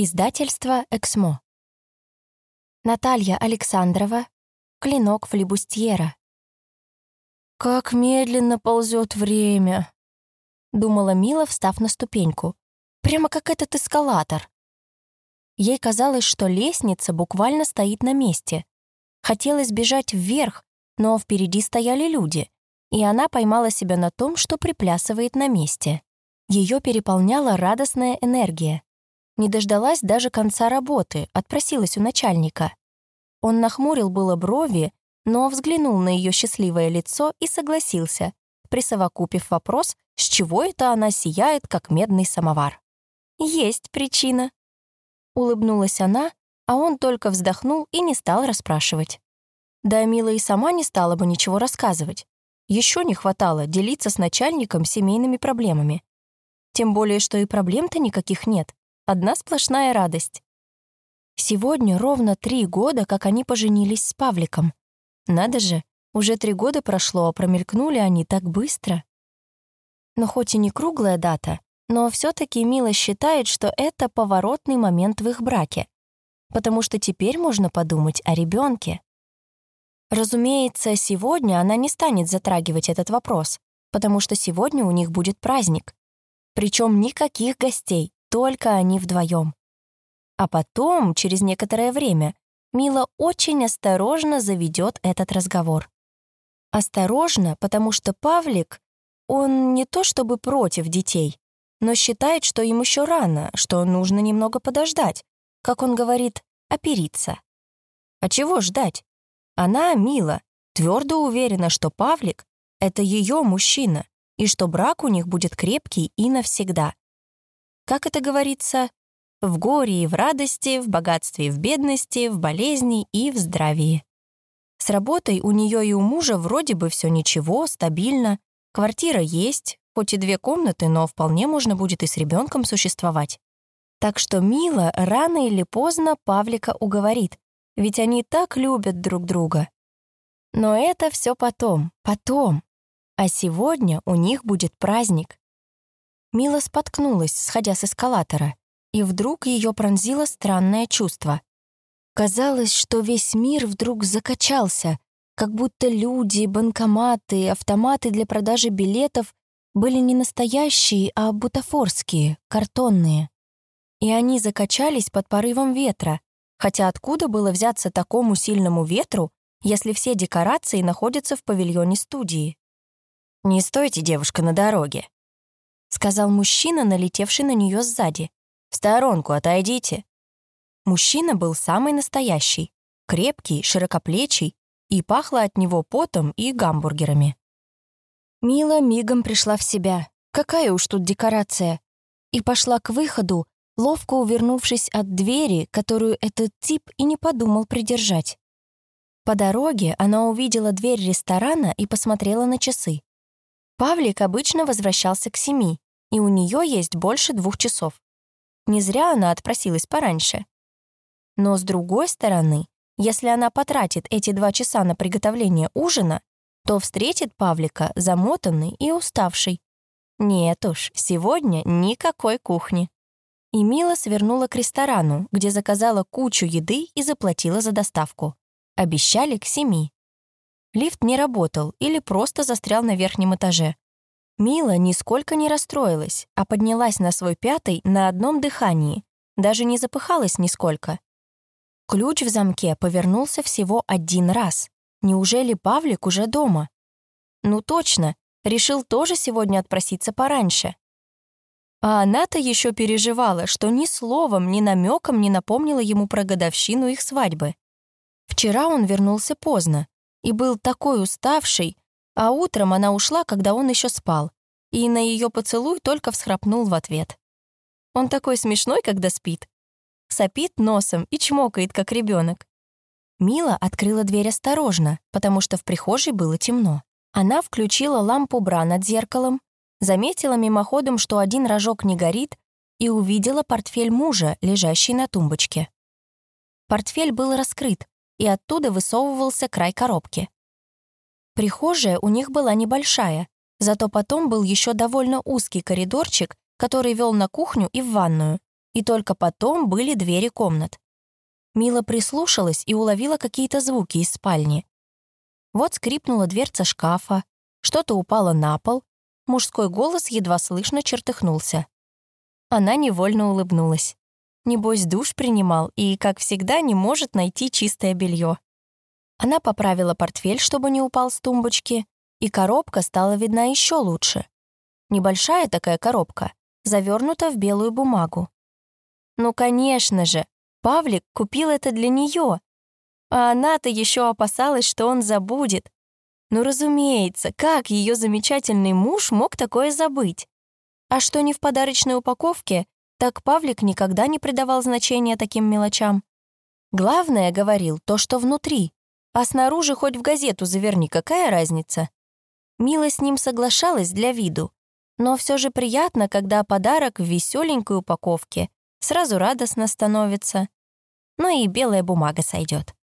Издательство «Эксмо». Наталья Александрова. Клинок флибустьера. «Как медленно ползет время», — думала Мила, встав на ступеньку. «Прямо как этот эскалатор». Ей казалось, что лестница буквально стоит на месте. Хотелось бежать вверх, но впереди стояли люди, и она поймала себя на том, что приплясывает на месте. Ее переполняла радостная энергия. Не дождалась даже конца работы, отпросилась у начальника. Он нахмурил было брови, но взглянул на ее счастливое лицо и согласился, присовокупив вопрос, с чего это она сияет, как медный самовар. «Есть причина», — улыбнулась она, а он только вздохнул и не стал расспрашивать. Да Мила и сама не стала бы ничего рассказывать. Еще не хватало делиться с начальником семейными проблемами. Тем более, что и проблем-то никаких нет. Одна сплошная радость. Сегодня ровно три года, как они поженились с Павликом. Надо же, уже три года прошло, а промелькнули они так быстро. Но хоть и не круглая дата, но все таки Мила считает, что это поворотный момент в их браке. Потому что теперь можно подумать о ребенке. Разумеется, сегодня она не станет затрагивать этот вопрос, потому что сегодня у них будет праздник. Причем никаких гостей, только они вдвоем. А потом, через некоторое время, Мила очень осторожно заведет этот разговор. Осторожно, потому что Павлик, он не то чтобы против детей, но считает, что им еще рано, что нужно немного подождать, как он говорит, опериться. А чего ждать? Она, Мила, твердо уверена, что Павлик — это ее мужчина, и что брак у них будет крепкий и навсегда. Как это говорится? В горе и в радости, в богатстве и в бедности, в болезни и в здравии. С работой у нее и у мужа вроде бы все ничего, стабильно. Квартира есть, хоть и две комнаты, но вполне можно будет и с ребенком существовать. Так что Мила рано или поздно Павлика уговорит, ведь они так любят друг друга. Но это все потом, потом. А сегодня у них будет праздник. Мила споткнулась, сходя с эскалатора, и вдруг ее пронзило странное чувство. Казалось, что весь мир вдруг закачался, как будто люди, банкоматы, автоматы для продажи билетов были не настоящие, а бутафорские, картонные. И они закачались под порывом ветра, хотя откуда было взяться такому сильному ветру, если все декорации находятся в павильоне студии? «Не стойте, девушка, на дороге», — сказал мужчина, налетевший на нее сзади. «В сторонку отойдите». Мужчина был самый настоящий, крепкий, широкоплечий, и пахло от него потом и гамбургерами. Мила мигом пришла в себя. Какая уж тут декорация. И пошла к выходу, ловко увернувшись от двери, которую этот тип и не подумал придержать. По дороге она увидела дверь ресторана и посмотрела на часы. Павлик обычно возвращался к семи, и у нее есть больше двух часов. Не зря она отпросилась пораньше. Но с другой стороны, если она потратит эти два часа на приготовление ужина, то встретит Павлика замотанный и уставший. Нет уж, сегодня никакой кухни. И Мила свернула к ресторану, где заказала кучу еды и заплатила за доставку. Обещали к семи. Лифт не работал или просто застрял на верхнем этаже. Мила нисколько не расстроилась, а поднялась на свой пятый на одном дыхании, даже не запыхалась нисколько. Ключ в замке повернулся всего один раз. Неужели Павлик уже дома? Ну точно, решил тоже сегодня отпроситься пораньше. А она-то еще переживала, что ни словом, ни намеком не напомнила ему про годовщину их свадьбы. Вчера он вернулся поздно, и был такой уставший, а утром она ушла, когда он еще спал, и на ее поцелуй только всхрапнул в ответ. Он такой смешной, когда спит. Сопит носом и чмокает, как ребенок. Мила открыла дверь осторожно, потому что в прихожей было темно. Она включила лампу бра над зеркалом, заметила мимоходом, что один рожок не горит, и увидела портфель мужа, лежащий на тумбочке. Портфель был раскрыт, и оттуда высовывался край коробки. Прихожая у них была небольшая, зато потом был еще довольно узкий коридорчик, который вел на кухню и в ванную, и только потом были двери комнат. Мила прислушалась и уловила какие-то звуки из спальни. Вот скрипнула дверца шкафа, что-то упало на пол, мужской голос едва слышно чертыхнулся. Она невольно улыбнулась. Небось, душ принимал и, как всегда, не может найти чистое белье. Она поправила портфель, чтобы не упал с тумбочки, и коробка стала видна еще лучше. Небольшая такая коробка, завернута в белую бумагу. Ну, конечно же, Павлик купил это для нее, а она-то еще опасалась, что он забудет. Ну, разумеется, как ее замечательный муж мог такое забыть? А что не в подарочной упаковке, так Павлик никогда не придавал значения таким мелочам. Главное, говорил, то, что внутри, а снаружи хоть в газету заверни, какая разница? Мила с ним соглашалась для виду, но все же приятно, когда подарок в веселенькой упаковке, сразу радостно становится. Ну и белая бумага сойдет.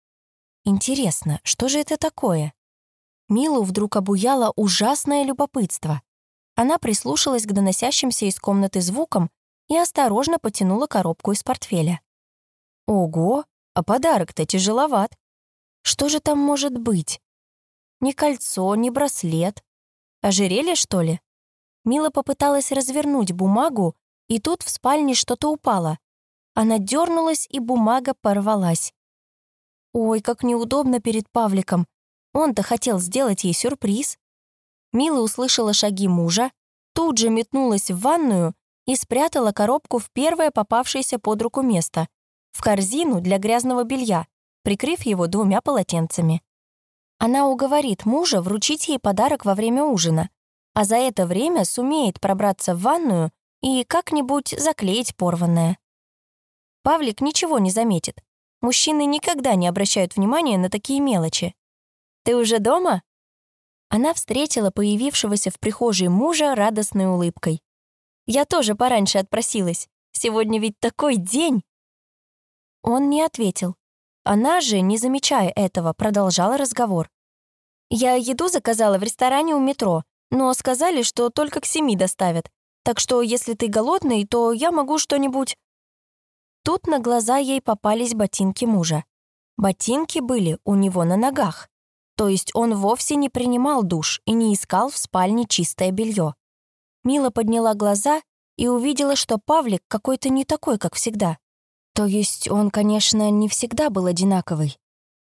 Интересно, что же это такое? Милу вдруг обуяло ужасное любопытство. Она прислушалась к доносящимся из комнаты звукам и осторожно потянула коробку из портфеля. Ого, а подарок-то тяжеловат. Что же там может быть? Ни кольцо, ни браслет. Ожерелье, что ли? Мила попыталась развернуть бумагу, и тут в спальне что-то упало. Она дернулась, и бумага порвалась. Ой, как неудобно перед Павликом. Он-то хотел сделать ей сюрприз. Мила услышала шаги мужа, тут же метнулась в ванную и спрятала коробку в первое попавшееся под руку место — в корзину для грязного белья, прикрыв его двумя полотенцами. Она уговорит мужа вручить ей подарок во время ужина, а за это время сумеет пробраться в ванную и как-нибудь заклеить порванное. Павлик ничего не заметит, Мужчины никогда не обращают внимания на такие мелочи. «Ты уже дома?» Она встретила появившегося в прихожей мужа радостной улыбкой. «Я тоже пораньше отпросилась. Сегодня ведь такой день!» Он не ответил. Она же, не замечая этого, продолжала разговор. «Я еду заказала в ресторане у метро, но сказали, что только к семи доставят. Так что, если ты голодный, то я могу что-нибудь...» Тут на глаза ей попались ботинки мужа. Ботинки были у него на ногах. То есть он вовсе не принимал душ и не искал в спальне чистое белье. Мила подняла глаза и увидела, что Павлик какой-то не такой, как всегда. То есть он, конечно, не всегда был одинаковый.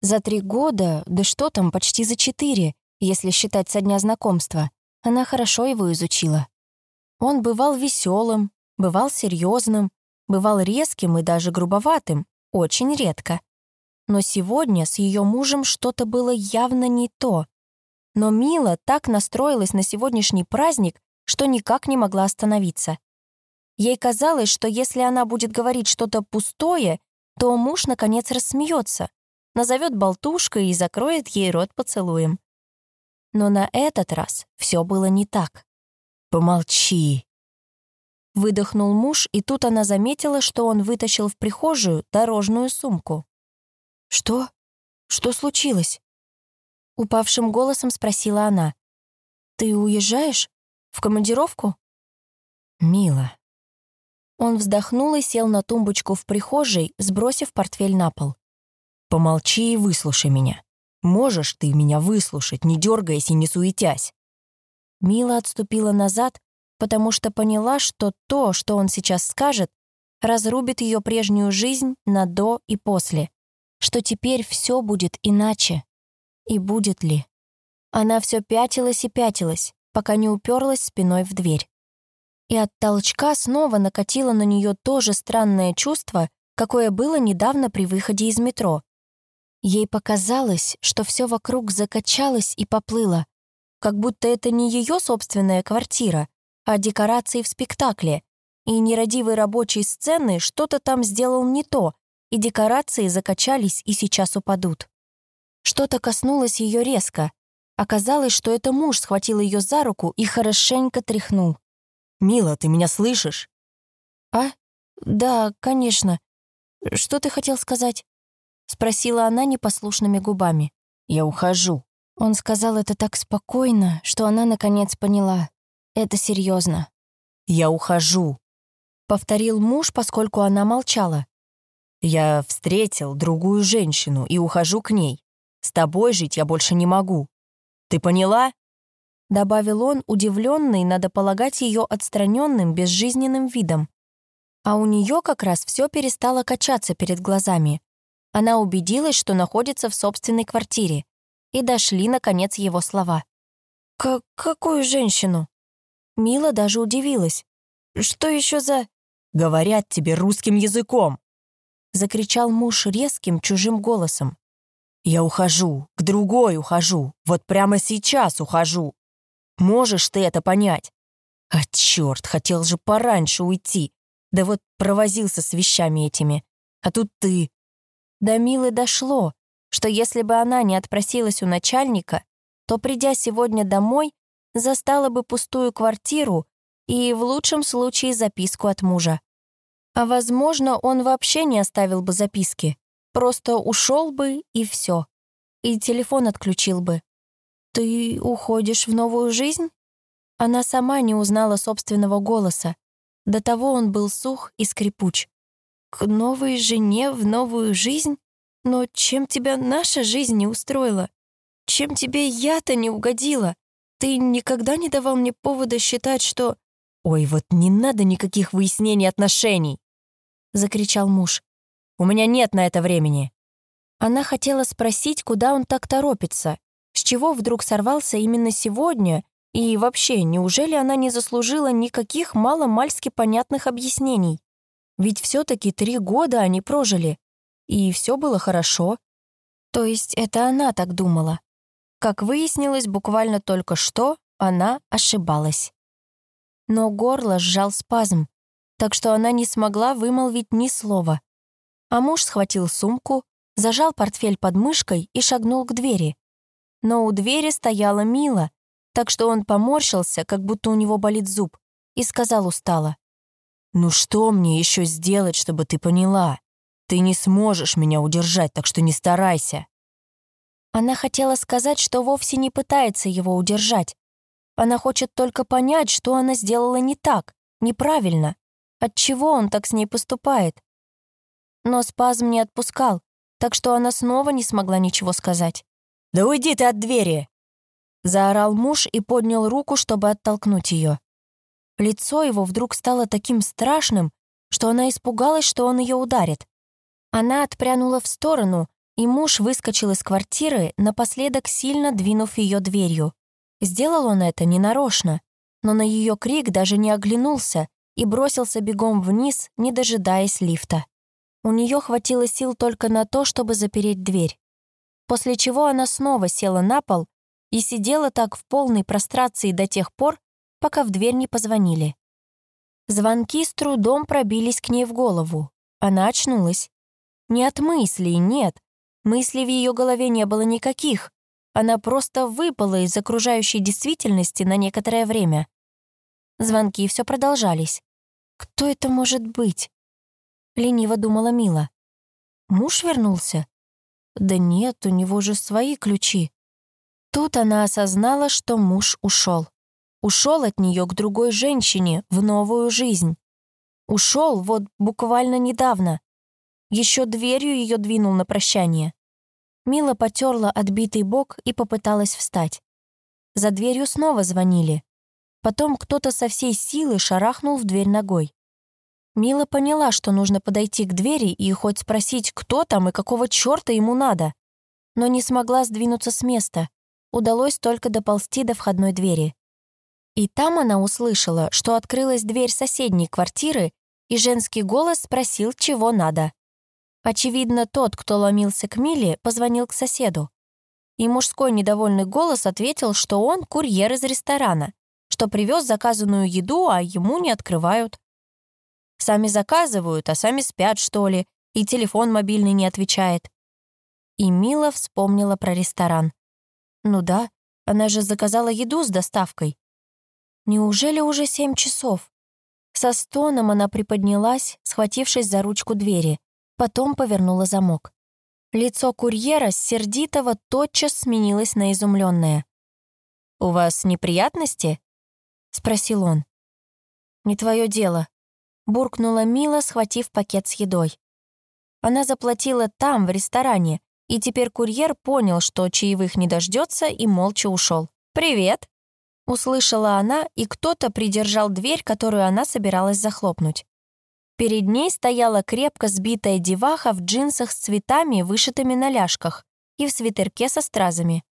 За три года, да что там, почти за четыре, если считать со дня знакомства, она хорошо его изучила. Он бывал веселым, бывал серьезным, бывал резким и даже грубоватым, очень редко. Но сегодня с ее мужем что-то было явно не то. Но Мила так настроилась на сегодняшний праздник, что никак не могла остановиться. Ей казалось, что если она будет говорить что-то пустое, то муж, наконец, рассмеется, назовет болтушкой и закроет ей рот поцелуем. Но на этот раз все было не так. «Помолчи», Выдохнул муж, и тут она заметила, что он вытащил в прихожую дорожную сумку. «Что? Что случилось?» Упавшим голосом спросила она. «Ты уезжаешь? В командировку?» «Мила». Он вздохнул и сел на тумбочку в прихожей, сбросив портфель на пол. «Помолчи и выслушай меня. Можешь ты меня выслушать, не дергаясь и не суетясь?» Мила отступила назад, потому что поняла, что то, что он сейчас скажет, разрубит ее прежнюю жизнь на до и после, что теперь все будет иначе. И будет ли? Она все пятилась и пятилась, пока не уперлась спиной в дверь. И от толчка снова накатило на нее то же странное чувство, какое было недавно при выходе из метро. Ей показалось, что все вокруг закачалось и поплыло, как будто это не ее собственная квартира, а декорации в спектакле, и нерадивый рабочий сцены что-то там сделал не то, и декорации закачались и сейчас упадут. Что-то коснулось ее резко. Оказалось, что это муж схватил ее за руку и хорошенько тряхнул. «Мила, ты меня слышишь?» «А? Да, конечно. Что ты хотел сказать?» Спросила она непослушными губами. «Я ухожу». Он сказал это так спокойно, что она наконец поняла. Это серьезно. Я ухожу. повторил муж, поскольку она молчала. «Я встретил другую женщину и ухожу к ней. С тобой жить я больше не могу. Ты поняла?» Добавил он, удивленный, надо полагать, ее отстраненным, безжизненным видом. А у нее как раз все перестало качаться перед глазами. Она убедилась, что находится в собственной квартире. И дошли, наконец, его слова. «К какую женщину?» Мила даже удивилась. «Что еще за...» «Говорят тебе русским языком!» Закричал муж резким, чужим голосом. «Я ухожу, к другой ухожу, вот прямо сейчас ухожу. Можешь ты это понять?» «А черт, хотел же пораньше уйти. Да вот провозился с вещами этими. А тут ты». До Милы дошло, что если бы она не отпросилась у начальника, то, придя сегодня домой, застала бы пустую квартиру и, в лучшем случае, записку от мужа. А, возможно, он вообще не оставил бы записки, просто ушел бы и все. И телефон отключил бы. «Ты уходишь в новую жизнь?» Она сама не узнала собственного голоса. До того он был сух и скрипуч. «К новой жене в новую жизнь? Но чем тебя наша жизнь не устроила? Чем тебе я-то не угодила? Ты никогда не давал мне повода считать, что...» «Ой, вот не надо никаких выяснений отношений!» — закричал муж. «У меня нет на это времени». Она хотела спросить, куда он так торопится, с чего вдруг сорвался именно сегодня, и вообще, неужели она не заслужила никаких мало-мальски понятных объяснений? Ведь все таки три года они прожили, и все было хорошо. То есть это она так думала. Как выяснилось буквально только что, она ошибалась. Но горло сжал спазм, так что она не смогла вымолвить ни слова. А муж схватил сумку, зажал портфель под мышкой и шагнул к двери. Но у двери стояла Мила, так что он поморщился, как будто у него болит зуб, и сказал устало. «Ну что мне еще сделать, чтобы ты поняла? Ты не сможешь меня удержать, так что не старайся». Она хотела сказать, что вовсе не пытается его удержать. Она хочет только понять, что она сделала не так, неправильно, отчего он так с ней поступает. Но спазм не отпускал, так что она снова не смогла ничего сказать. «Да уйди ты от двери!» Заорал муж и поднял руку, чтобы оттолкнуть ее. Лицо его вдруг стало таким страшным, что она испугалась, что он ее ударит. Она отпрянула в сторону, и муж выскочил из квартиры, напоследок сильно двинув ее дверью. Сделал он это ненарочно, но на ее крик даже не оглянулся и бросился бегом вниз, не дожидаясь лифта. У нее хватило сил только на то, чтобы запереть дверь после чего она снова села на пол и сидела так в полной прострации до тех пор, пока в дверь не позвонили. Звонки с трудом пробились к ней в голову. Она очнулась. Не от мыслей, нет. Мыслей в ее голове не было никаких. Она просто выпала из окружающей действительности на некоторое время. Звонки все продолжались. «Кто это может быть?» Лениво думала Мила. «Муж вернулся? Да нет, у него же свои ключи. Тут она осознала, что муж ушел. Ушел от нее к другой женщине, в новую жизнь. Ушел вот буквально недавно. Еще дверью ее двинул на прощание. Мила потерла отбитый бок и попыталась встать. За дверью снова звонили. Потом кто-то со всей силы шарахнул в дверь ногой. Мила поняла, что нужно подойти к двери и хоть спросить, кто там и какого черта ему надо. Но не смогла сдвинуться с места. Удалось только доползти до входной двери. И там она услышала, что открылась дверь соседней квартиры, и женский голос спросил, чего надо. Очевидно, тот, кто ломился к Миле, позвонил к соседу. И мужской недовольный голос ответил, что он курьер из ресторана, что привез заказанную еду, а ему не открывают. Сами заказывают, а сами спят, что ли, и телефон мобильный не отвечает. И Мила вспомнила про ресторан. Ну да, она же заказала еду с доставкой. Неужели уже семь часов? Со стоном она приподнялась, схватившись за ручку двери, потом повернула замок. Лицо курьера с сердитого тотчас сменилось на изумленное. «У вас неприятности?» — спросил он. «Не твое дело», буркнула Мила, схватив пакет с едой. Она заплатила там, в ресторане, и теперь курьер понял, что чаевых не дождется, и молча ушел. «Привет!» — услышала она, и кто-то придержал дверь, которую она собиралась захлопнуть. Перед ней стояла крепко сбитая деваха в джинсах с цветами, вышитыми на ляжках, и в свитерке со стразами.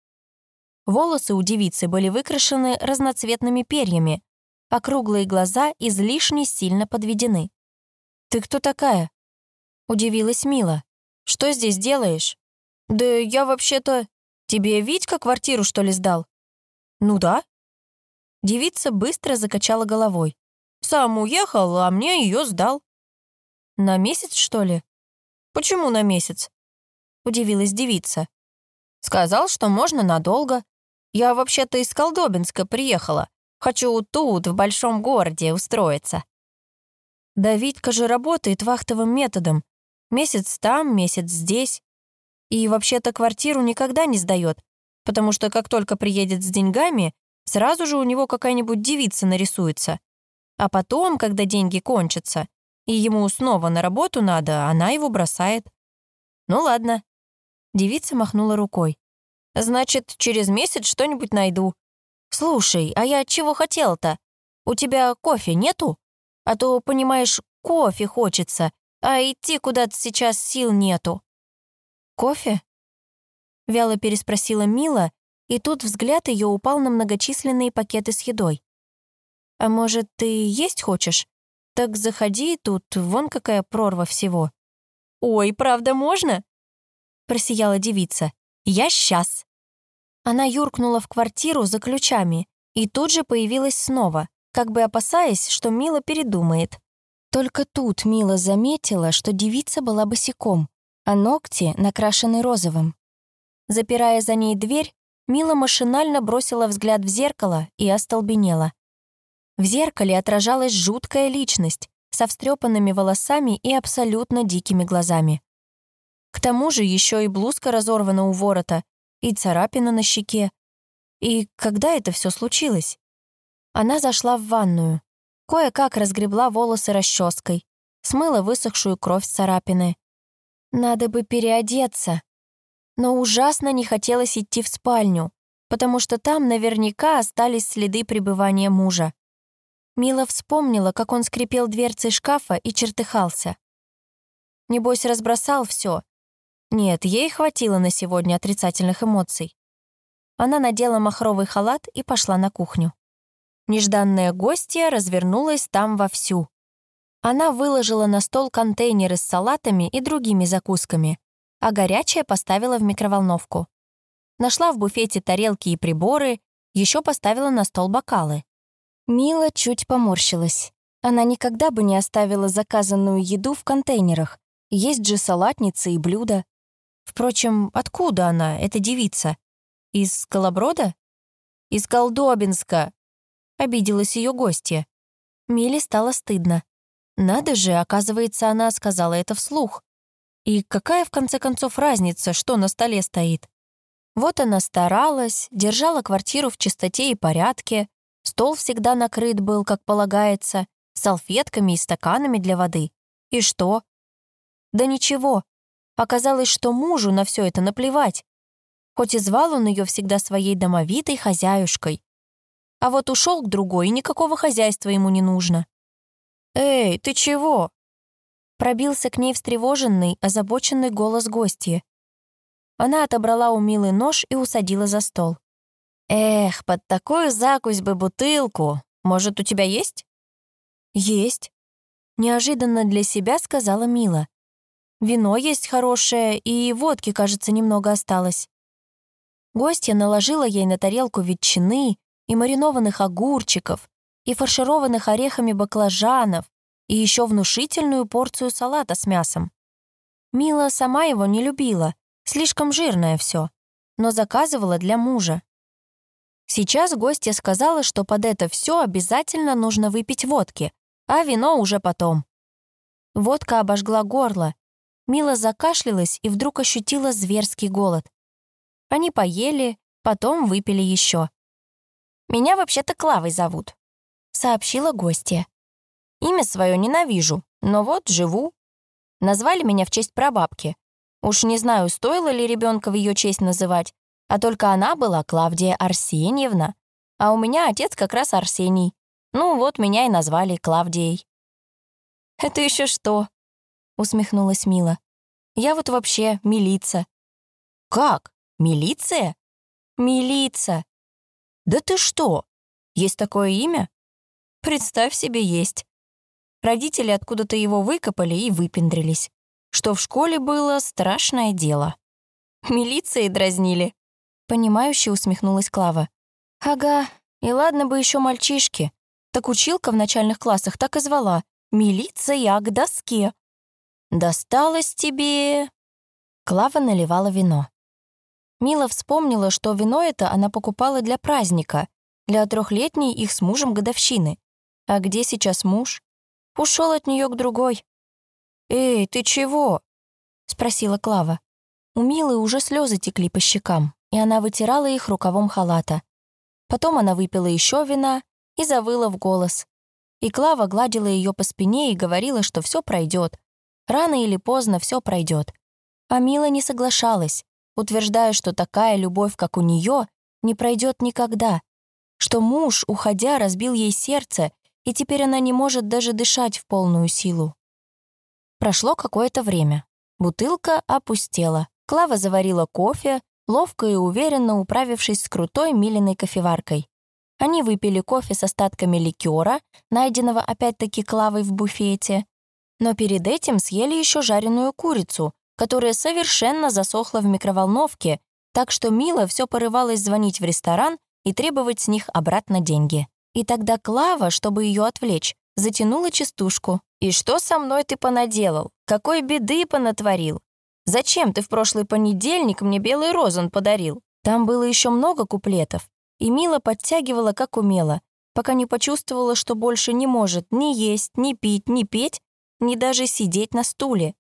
Волосы у девицы были выкрашены разноцветными перьями, а круглые глаза излишне сильно подведены. «Ты кто такая?» — удивилась Мила. «Что здесь делаешь?» «Да я вообще-то... Тебе Витька квартиру, что ли, сдал?» «Ну да». Девица быстро закачала головой. «Сам уехал, а мне ее сдал». «На месяц, что ли?» «Почему на месяц?» — удивилась девица. «Сказал, что можно надолго. Я вообще-то из Колдобинска приехала. Хочу тут, в большом городе, устроиться». Да Витька же работает вахтовым методом. Месяц там, месяц здесь. И вообще-то квартиру никогда не сдает, потому что как только приедет с деньгами, сразу же у него какая-нибудь девица нарисуется. А потом, когда деньги кончатся, и ему снова на работу надо, она его бросает. Ну ладно. Девица махнула рукой. Значит, через месяц что-нибудь найду. Слушай, а я чего хотел-то? У тебя кофе нету? А то, понимаешь, кофе хочется, а идти куда-то сейчас сил нету. Кофе? Вяло переспросила Мила, и тут взгляд ее упал на многочисленные пакеты с едой. «А может, ты есть хочешь? «Так заходи, тут вон какая прорва всего». «Ой, правда можно?» Просияла девица. «Я сейчас». Она юркнула в квартиру за ключами и тут же появилась снова, как бы опасаясь, что Мила передумает. Только тут Мила заметила, что девица была босиком, а ногти накрашены розовым. Запирая за ней дверь, Мила машинально бросила взгляд в зеркало и остолбенела. В зеркале отражалась жуткая личность со встрепанными волосами и абсолютно дикими глазами. К тому же еще и блузка разорвана у ворота, и царапина на щеке. И когда это все случилось? Она зашла в ванную, кое-как разгребла волосы расческой, смыла высохшую кровь с царапины. Надо бы переодеться. Но ужасно не хотелось идти в спальню, потому что там наверняка остались следы пребывания мужа. Мила вспомнила, как он скрипел дверцей шкафа и чертыхался. Небось, разбросал все. Нет, ей хватило на сегодня отрицательных эмоций. Она надела махровый халат и пошла на кухню. Нежданная гостья развернулась там вовсю. Она выложила на стол контейнеры с салатами и другими закусками, а горячее поставила в микроволновку. Нашла в буфете тарелки и приборы, еще поставила на стол бокалы. Мила чуть поморщилась. Она никогда бы не оставила заказанную еду в контейнерах. Есть же салатницы и блюда. Впрочем, откуда она, эта девица? Из Колоброда? Из Колдобинска. Обиделась ее гостья. Миле стало стыдно. Надо же, оказывается, она сказала это вслух. И какая, в конце концов, разница, что на столе стоит? Вот она старалась, держала квартиру в чистоте и порядке, Стол всегда накрыт был, как полагается, салфетками и стаканами для воды. И что? Да ничего. Оказалось, что мужу на все это наплевать. Хоть и звал он ее всегда своей домовитой хозяюшкой. А вот ушел к другой, и никакого хозяйства ему не нужно. «Эй, ты чего?» Пробился к ней встревоженный, озабоченный голос гостья. Она отобрала у Милы нож и усадила за стол. «Эх, под такую закусь бы бутылку. Может, у тебя есть?» «Есть», — неожиданно для себя сказала Мила. «Вино есть хорошее, и водки, кажется, немного осталось». Гостья наложила ей на тарелку ветчины и маринованных огурчиков, и фаршированных орехами баклажанов, и еще внушительную порцию салата с мясом. Мила сама его не любила, слишком жирное все, но заказывала для мужа. Сейчас гостья сказала, что под это все обязательно нужно выпить водки, а вино уже потом. Водка обожгла горло. Мила закашлялась и вдруг ощутила зверский голод. Они поели, потом выпили еще. «Меня вообще-то Клавой зовут», — сообщила гостья. Имя свое ненавижу, но вот живу. Назвали меня в честь прабабки. Уж не знаю, стоило ли ребенка в ее честь называть, а только она была Клавдия Арсеньевна, а у меня отец как раз Арсений. Ну вот меня и назвали Клавдией. «Это еще что?» — усмехнулась Мила. «Я вот вообще милица». «Как? Милиция?» «Милица». «Да ты что? Есть такое имя?» «Представь себе, есть». Родители откуда-то его выкопали и выпендрились. Что в школе было страшное дело. Милицией дразнили. Понимающе усмехнулась Клава. Ага, и ладно бы еще мальчишки. Так училка в начальных классах так и звала. Милиция к доске. Досталось тебе... Клава наливала вино. Мила вспомнила, что вино это она покупала для праздника, для трехлетней их с мужем годовщины. А где сейчас муж? Ушел от нее к другой. «Эй, ты чего?» — спросила Клава. У Милы уже слезы текли по щекам, и она вытирала их рукавом халата. Потом она выпила еще вина и завыла в голос. И Клава гладила ее по спине и говорила, что все пройдет. Рано или поздно все пройдет. А Мила не соглашалась, утверждая, что такая любовь, как у нее, не пройдет никогда, что муж, уходя, разбил ей сердце, и теперь она не может даже дышать в полную силу. Прошло какое-то время. Бутылка опустела. Клава заварила кофе, ловко и уверенно управившись с крутой миленной кофеваркой. Они выпили кофе с остатками ликера, найденного опять-таки Клавой в буфете, но перед этим съели еще жареную курицу, которая совершенно засохла в микроволновке, так что Мила все порывалась звонить в ресторан и требовать с них обратно деньги. И тогда Клава, чтобы ее отвлечь, затянула частушку. «И что со мной ты понаделал? Какой беды понатворил? Зачем ты в прошлый понедельник мне белый розан подарил?» Там было еще много куплетов, и Мила подтягивала, как умела, пока не почувствовала, что больше не может ни есть, ни пить, ни петь, ни даже сидеть на стуле.